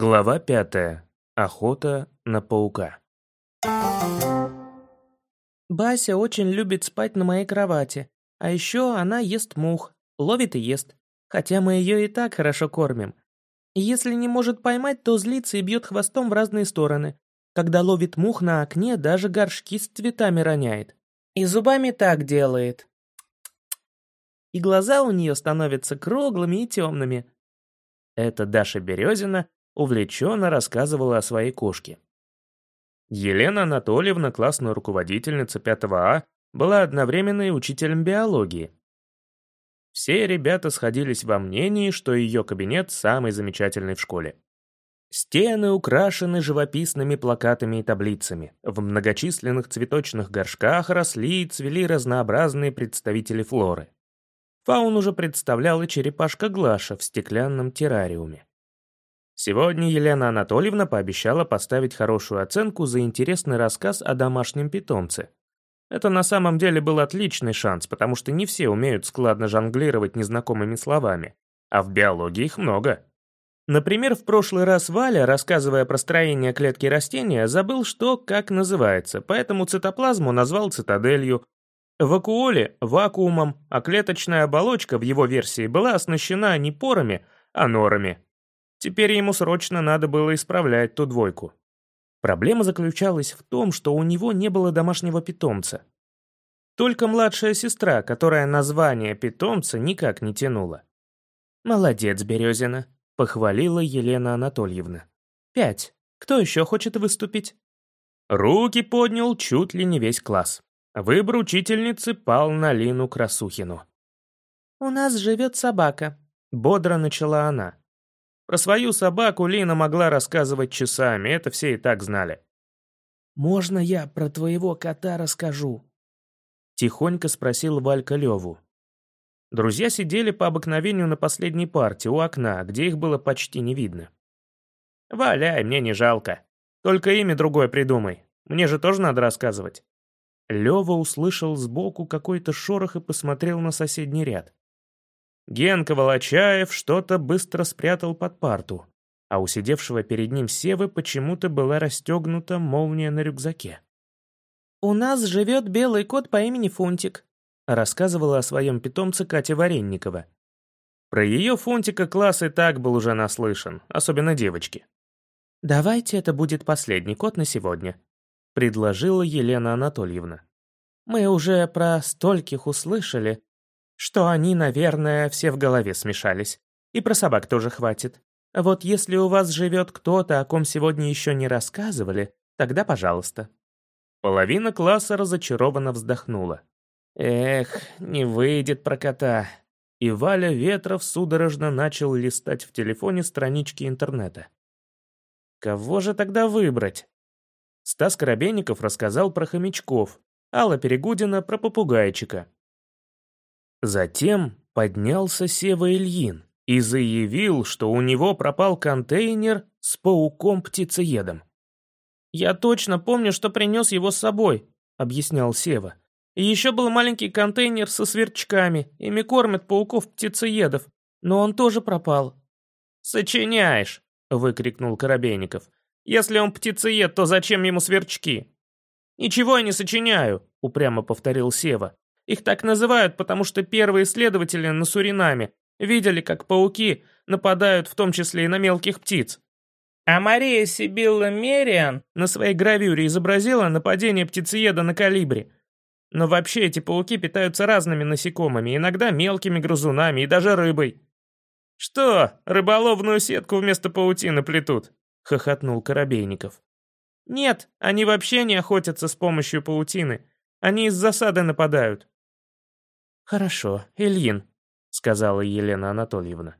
Глава пятая. Охота на паука. Бася очень любит спать на моей кровати. А еще она ест мух, ловит и ест. Хотя мы ее и так хорошо кормим. Если не может поймать, то злится и бьет хвостом в разные стороны. Когда ловит мух на окне, даже горшки с цветами роняет. И зубами так делает. И глаза у нее становятся круглыми и темными. Это Даша Березина увлеченно рассказывала о своей кошке. Елена Анатольевна, классная руководительница 5 А, была одновременно и учителем биологии. Все ребята сходились во мнении, что ее кабинет самый замечательный в школе. Стены украшены живописными плакатами и таблицами. В многочисленных цветочных горшках росли и цвели разнообразные представители флоры. Фаун уже представляла черепашка Глаша в стеклянном террариуме. Сегодня Елена Анатольевна пообещала поставить хорошую оценку за интересный рассказ о домашнем питомце. Это на самом деле был отличный шанс, потому что не все умеют складно жонглировать незнакомыми словами, а в биологии их много. Например, в прошлый раз Валя, рассказывая про строение клетки растения, забыл, что как называется, поэтому цитоплазму назвал цитаделью. Вакуоле — вакуумом, а клеточная оболочка в его версии была оснащена не порами, а норами. Теперь ему срочно надо было исправлять ту двойку. Проблема заключалась в том, что у него не было домашнего питомца. Только младшая сестра, которая название питомца никак не тянула. «Молодец, Березина», — похвалила Елена Анатольевна. «Пять. Кто еще хочет выступить?» Руки поднял чуть ли не весь класс. Выбор учительницы пал на Лину Красухину. «У нас живет собака», — бодро начала она. Про свою собаку Лина могла рассказывать часами, это все и так знали. «Можно я про твоего кота расскажу?» Тихонько спросил Валька Леву. Друзья сидели по обыкновению на последней парте у окна, где их было почти не видно. «Валяй, мне не жалко. Только имя другое придумай. Мне же тоже надо рассказывать». Лева услышал сбоку какой-то шорох и посмотрел на соседний ряд. Генка Волочаев что-то быстро спрятал под парту, а у сидевшего перед ним Севы почему-то была расстегнута молния на рюкзаке. «У нас живет белый кот по имени Фунтик», рассказывала о своем питомце Катя Варенникова. Про ее Фунтика класс и так был уже наслышан, особенно девочки. «Давайте это будет последний кот на сегодня», предложила Елена Анатольевна. «Мы уже про стольких услышали, что они, наверное, все в голове смешались. И про собак тоже хватит. Вот если у вас живет кто-то, о ком сегодня еще не рассказывали, тогда пожалуйста». Половина класса разочарованно вздохнула. «Эх, не выйдет про кота». И Валя Ветров судорожно начал листать в телефоне странички интернета. Кого же тогда выбрать? Стас Коробейников рассказал про хомячков, Алла Перегудина про попугайчика. Затем поднялся Сева Ильин и заявил, что у него пропал контейнер с пауком-птицеедом. «Я точно помню, что принес его с собой», — объяснял Сева. «И еще был маленький контейнер со сверчками, ими кормят пауков-птицеедов, но он тоже пропал». «Сочиняешь!» — выкрикнул Коробейников. «Если он птицеед, то зачем ему сверчки?» «Ничего я не сочиняю», — упрямо повторил Сева. Их так называют, потому что первые исследователи на Суринаме видели, как пауки нападают в том числе и на мелких птиц. А Мария Сибилла Мериан на своей гравюре изобразила нападение птицееда на калибре. Но вообще эти пауки питаются разными насекомыми, иногда мелкими грызунами и даже рыбой. «Что, рыболовную сетку вместо паутины плетут?» — хохотнул Коробейников. «Нет, они вообще не охотятся с помощью паутины. Они из засады нападают. «Хорошо, Ильин», — сказала Елена Анатольевна.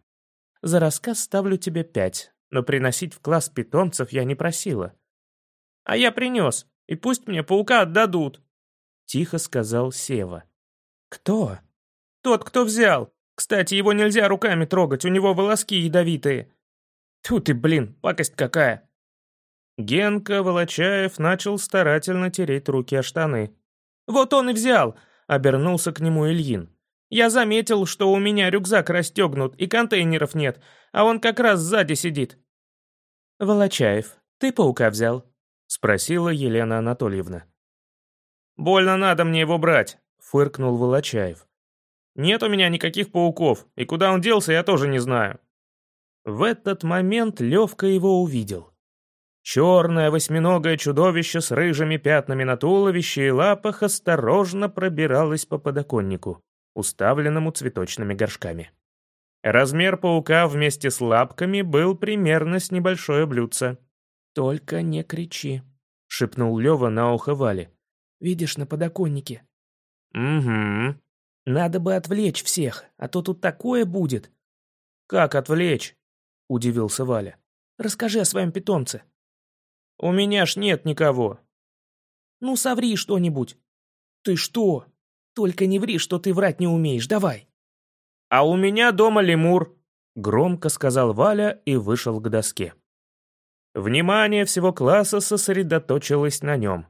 «За рассказ ставлю тебе пять, но приносить в класс питомцев я не просила». «А я принес, и пусть мне паука отдадут», — тихо сказал Сева. «Кто?» «Тот, кто взял. Кстати, его нельзя руками трогать, у него волоски ядовитые». «Тьфу ты, блин, пакость какая!» Генка Волочаев начал старательно тереть руки о штаны. «Вот он и взял обернулся к нему Ильин. «Я заметил, что у меня рюкзак расстегнут и контейнеров нет, а он как раз сзади сидит». «Волочаев, ты паука взял?» — спросила Елена Анатольевна. «Больно надо мне его брать», — фыркнул Волочаев. «Нет у меня никаких пауков, и куда он делся, я тоже не знаю». В этот момент Левка его увидел. Черное восьминогое чудовище с рыжими пятнами на туловище и лапах осторожно пробиралось по подоконнику, уставленному цветочными горшками. Размер паука вместе с лапками был примерно с небольшое блюдце. «Только не кричи», — шепнул Лева на ухо Вале. «Видишь, на подоконнике». «Угу». «Надо бы отвлечь всех, а то тут такое будет». «Как отвлечь?» — удивился Валя. «Расскажи о своем питомце». «У меня ж нет никого». «Ну, соври что-нибудь». «Ты что? Только не ври, что ты врать не умеешь, давай». «А у меня дома лемур», — громко сказал Валя и вышел к доске. Внимание всего класса сосредоточилось на нем.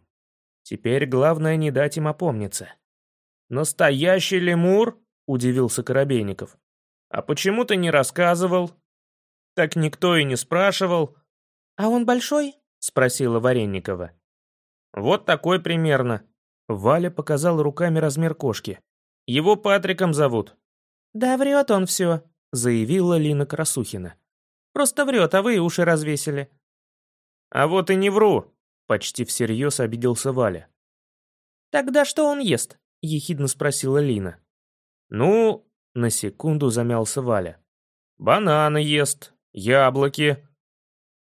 Теперь главное не дать им опомниться. «Настоящий лемур?» — удивился Коробейников. «А почему ты не рассказывал?» «Так никто и не спрашивал». «А он большой?» — спросила Варенникова. «Вот такой примерно». Валя показал руками размер кошки. «Его Патриком зовут». «Да врет он все», — заявила Лина Красухина. «Просто врет, а вы уши развесили». «А вот и не вру», — почти всерьез обиделся Валя. «Тогда что он ест?» — ехидно спросила Лина. «Ну...» — на секунду замялся Валя. «Бананы ест, яблоки».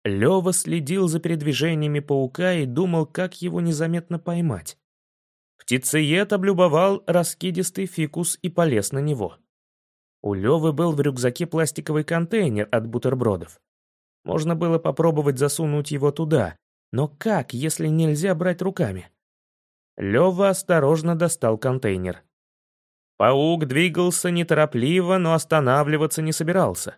Лёва следил за передвижениями паука и думал, как его незаметно поймать. Птицеед облюбовал раскидистый фикус и полез на него. У Лёвы был в рюкзаке пластиковый контейнер от бутербродов. Можно было попробовать засунуть его туда, но как, если нельзя брать руками? Лёва осторожно достал контейнер. Паук двигался неторопливо, но останавливаться не собирался.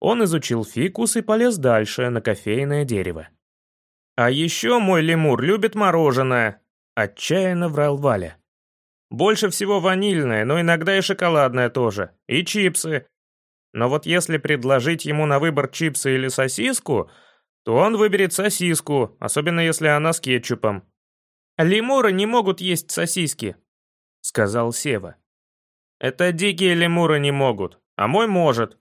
Он изучил фикус и полез дальше, на кофейное дерево. «А еще мой лемур любит мороженое», — отчаянно врал Валя. Больше всего ванильное, но иногда и шоколадное тоже. И чипсы. Но вот если предложить ему на выбор чипсы или сосиску, то он выберет сосиску, особенно если она с кетчупом. «Лемуры не могут есть сосиски», — сказал Сева. «Это дикие лемуры не могут, а мой может».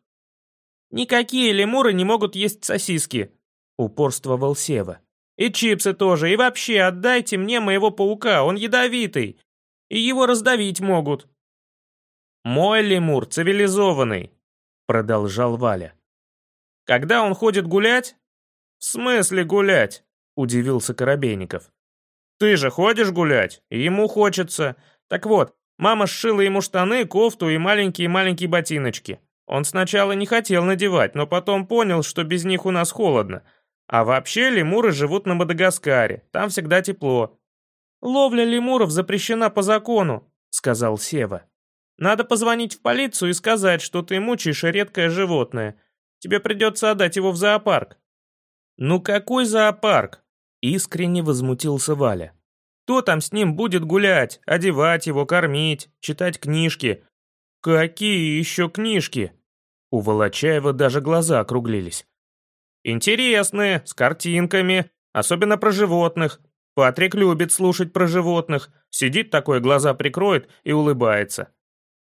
«Никакие лемуры не могут есть сосиски», — упорствовал Сева. «И чипсы тоже, и вообще отдайте мне моего паука, он ядовитый и его раздавить могут». «Мой лемур цивилизованный», — продолжал Валя. «Когда он ходит гулять?» «В смысле гулять?» — удивился Коробейников. «Ты же ходишь гулять, ему хочется. Так вот, мама сшила ему штаны, кофту и маленькие-маленькие ботиночки. Он сначала не хотел надевать, но потом понял, что без них у нас холодно. А вообще лемуры живут на Мадагаскаре, там всегда тепло. «Ловля лемуров запрещена по закону», — сказал Сева. «Надо позвонить в полицию и сказать, что ты мучаешь редкое животное. Тебе придется отдать его в зоопарк». «Ну какой зоопарк?» — искренне возмутился Валя. «Кто там с ним будет гулять, одевать его, кормить, читать книжки?» «Какие еще книжки?» У Волочаева даже глаза округлились. «Интересные, с картинками, особенно про животных, Патрик любит слушать про животных, сидит такой, глаза прикроет и улыбается.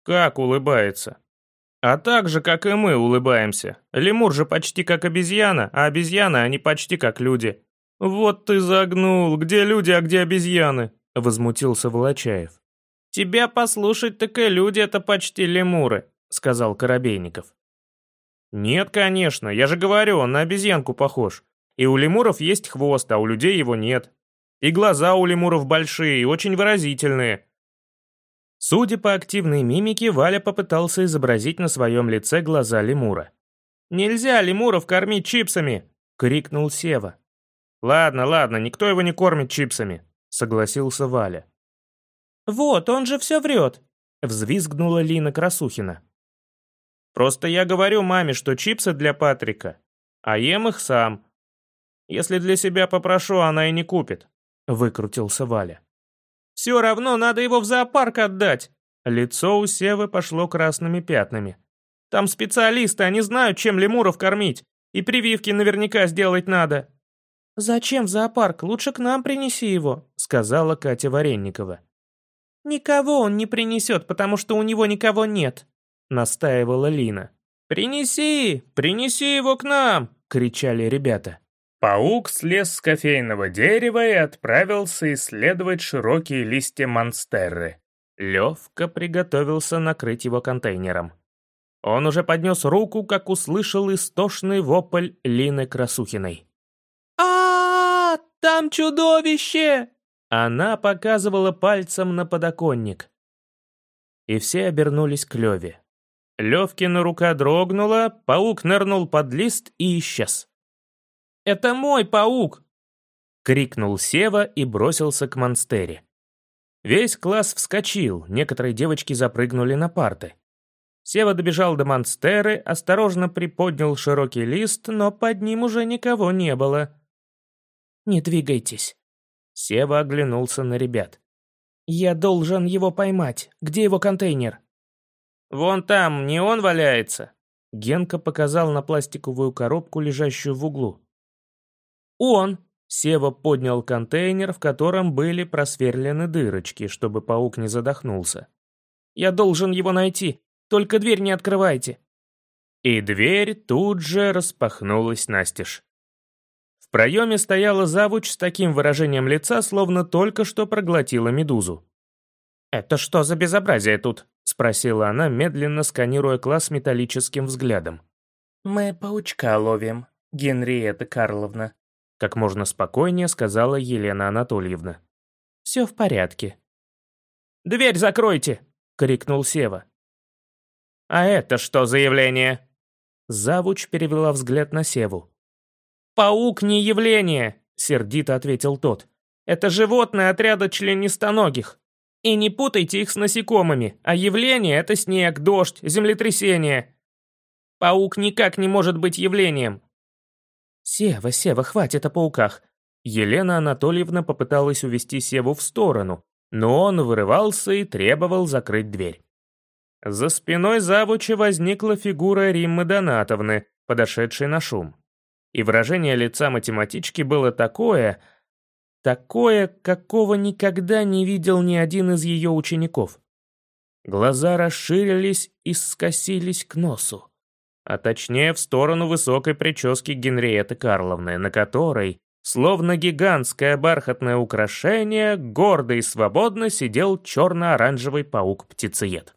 Как улыбается? А так же, как и мы улыбаемся. Лемур же почти как обезьяна, а обезьяны, они почти как люди. Вот ты загнул, где люди, а где обезьяны? Возмутился Волочаев. Тебя послушать, так и люди это почти лемуры, сказал Коробейников. Нет, конечно, я же говорю, он на обезьянку похож. И у лемуров есть хвост, а у людей его нет. И глаза у лемуров большие, и очень выразительные. Судя по активной мимике, Валя попытался изобразить на своем лице глаза лемура. «Нельзя лемуров кормить чипсами!» — крикнул Сева. «Ладно, ладно, никто его не кормит чипсами», — согласился Валя. «Вот, он же все врет», — взвизгнула Лина Красухина. «Просто я говорю маме, что чипсы для Патрика, а ем их сам. Если для себя попрошу, она и не купит. — выкрутился Валя. «Все равно надо его в зоопарк отдать!» Лицо у Севы пошло красными пятнами. «Там специалисты, они знают, чем лемуров кормить. И прививки наверняка сделать надо». «Зачем в зоопарк? Лучше к нам принеси его», — сказала Катя Варенникова. «Никого он не принесет, потому что у него никого нет», — настаивала Лина. «Принеси! Принеси его к нам!» — кричали ребята. Паук слез с кофейного дерева и отправился исследовать широкие листья монстерры. Левка приготовился накрыть его контейнером. Он уже поднес руку, как услышал истошный вопль Лины Красухиной. а, -а, -а Там чудовище!» Она показывала пальцем на подоконник. И все обернулись к Леве. Левкина рука дрогнула, паук нырнул под лист и исчез. «Это мой паук!» — крикнул Сева и бросился к монстере. Весь класс вскочил, некоторые девочки запрыгнули на парты. Сева добежал до монстеры, осторожно приподнял широкий лист, но под ним уже никого не было. «Не двигайтесь». Сева оглянулся на ребят. «Я должен его поймать. Где его контейнер?» «Вон там, не он валяется?» Генка показал на пластиковую коробку, лежащую в углу. «Он!» Сева поднял контейнер, в котором были просверлены дырочки, чтобы паук не задохнулся. «Я должен его найти. Только дверь не открывайте». И дверь тут же распахнулась настежь. В проеме стояла завуч с таким выражением лица, словно только что проглотила медузу. «Это что за безобразие тут?» — спросила она, медленно сканируя класс металлическим взглядом. «Мы паучка ловим, Генриетта Карловна», — как можно спокойнее сказала Елена Анатольевна. «Все в порядке». «Дверь закройте!» — крикнул Сева. «А это что за явление?» Завуч перевела взгляд на Севу. «Паук не явление», — сердито ответил тот. «Это животное отряда членистоногих. И не путайте их с насекомыми, а явление — это снег, дождь, землетрясение. Паук никак не может быть явлением». «Сева, Сева, хватит о пауках». Елена Анатольевна попыталась увести Севу в сторону, но он вырывался и требовал закрыть дверь. За спиной завуча возникла фигура Риммы Донатовны, подошедшей на шум. И выражение лица математички было такое, такое, какого никогда не видел ни один из ее учеников. Глаза расширились и скосились к носу, а точнее в сторону высокой прически Генриеты Карловны, на которой, словно гигантское бархатное украшение, гордо и свободно сидел черно-оранжевый паук-птицеед.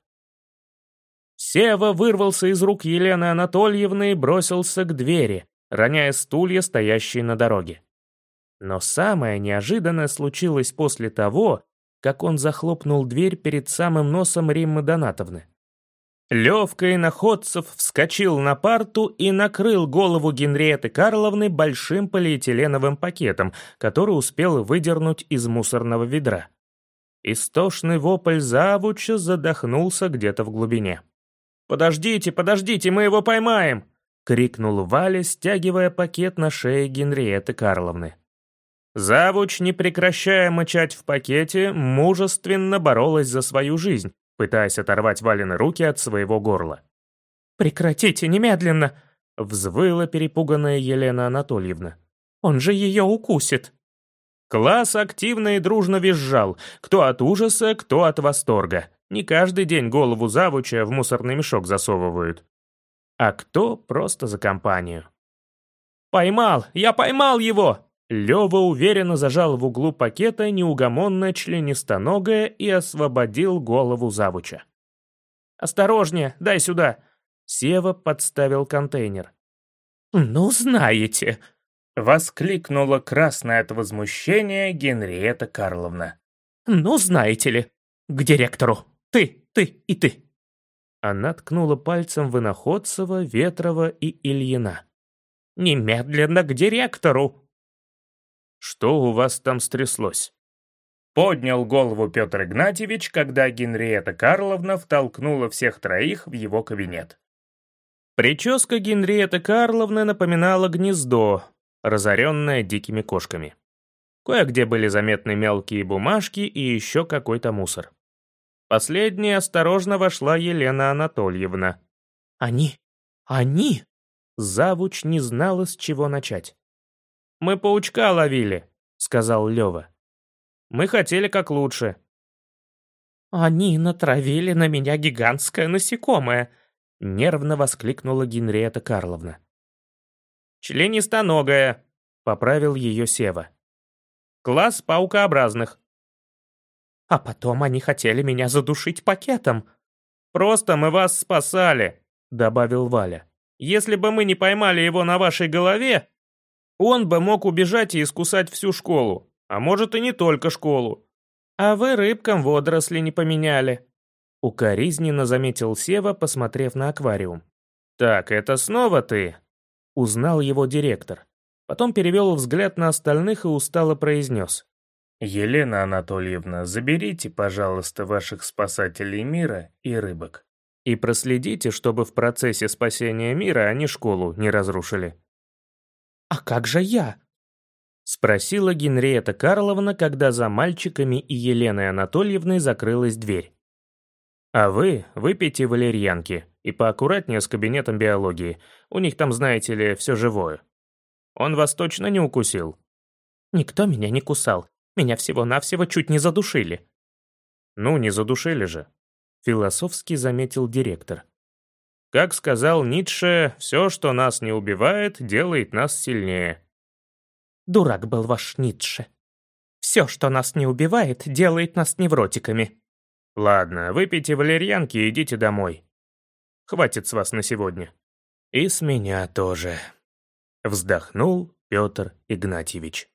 Сева вырвался из рук Елены Анатольевны и бросился к двери, роняя стулья, стоящие на дороге. Но самое неожиданное случилось после того, как он захлопнул дверь перед самым носом Риммы Донатовны. Левка Иноходцев вскочил на парту и накрыл голову Генриеты Карловны большим полиэтиленовым пакетом, который успел выдернуть из мусорного ведра. Истошный вопль завуча задохнулся где-то в глубине. «Подождите, подождите, мы его поймаем!» — крикнул Валя, стягивая пакет на шее Генриеты Карловны. Завуч, не прекращая мычать в пакете, мужественно боролась за свою жизнь, пытаясь оторвать Валины руки от своего горла. «Прекратите немедленно!» — взвыла перепуганная Елена Анатольевна. «Он же ее укусит!» Класс активно и дружно визжал, кто от ужаса, кто от восторга. Не каждый день голову завуча в мусорный мешок засовывают. А кто просто за компанию. «Поймал! Я поймал его!» Лёва уверенно зажал в углу пакета неугомонное членистоногое и освободил голову завуча. «Осторожнее, дай сюда!» Сева подставил контейнер. «Ну, знаете!» — воскликнула красная от возмущения Генриетта Карловна. «Ну, знаете ли, к директору!» Ты, ты и ты!» Она ткнула пальцем в Ветрова и Ильина. «Немедленно к директору!» «Что у вас там стряслось?» Поднял голову Петр Игнатьевич, когда Генриетта Карловна втолкнула всех троих в его кабинет. Прическа Генриетты Карловны напоминала гнездо, разоренное дикими кошками. Кое-где были заметны мелкие бумажки и еще какой-то мусор. Последней осторожно вошла Елена Анатольевна. «Они! Они!» Завуч не знала, с чего начать. «Мы паучка ловили», — сказал Лёва. «Мы хотели как лучше». «Они натравили на меня гигантское насекомое», — нервно воскликнула Генриетта Карловна. «Членистоногое», — поправил ее Сева. «Класс паукообразных». «А потом они хотели меня задушить пакетом». «Просто мы вас спасали», — добавил Валя. «Если бы мы не поймали его на вашей голове, он бы мог убежать и искусать всю школу, а может и не только школу. А вы рыбкам водоросли не поменяли». Укоризненно заметил Сева, посмотрев на аквариум. «Так, это снова ты?» Узнал его директор. Потом перевел взгляд на остальных и устало произнес. «Елена Анатольевна, заберите, пожалуйста, ваших спасателей мира и рыбок. И проследите, чтобы в процессе спасения мира они школу не разрушили». «А как же я?» Спросила Генриетта Карловна, когда за мальчиками и Еленой Анатольевной закрылась дверь. «А вы выпейте валерьянки и поаккуратнее с кабинетом биологии. У них там, знаете ли, все живое. Он вас точно не укусил?» «Никто меня не кусал. Меня всего-навсего чуть не задушили». «Ну, не задушили же», — философски заметил директор. «Как сказал Ницше, все, что нас не убивает, делает нас сильнее». «Дурак был ваш Ницше. Все, что нас не убивает, делает нас невротиками». «Ладно, выпейте валерьянки и идите домой. Хватит с вас на сегодня». «И с меня тоже», — вздохнул Петр Игнатьевич.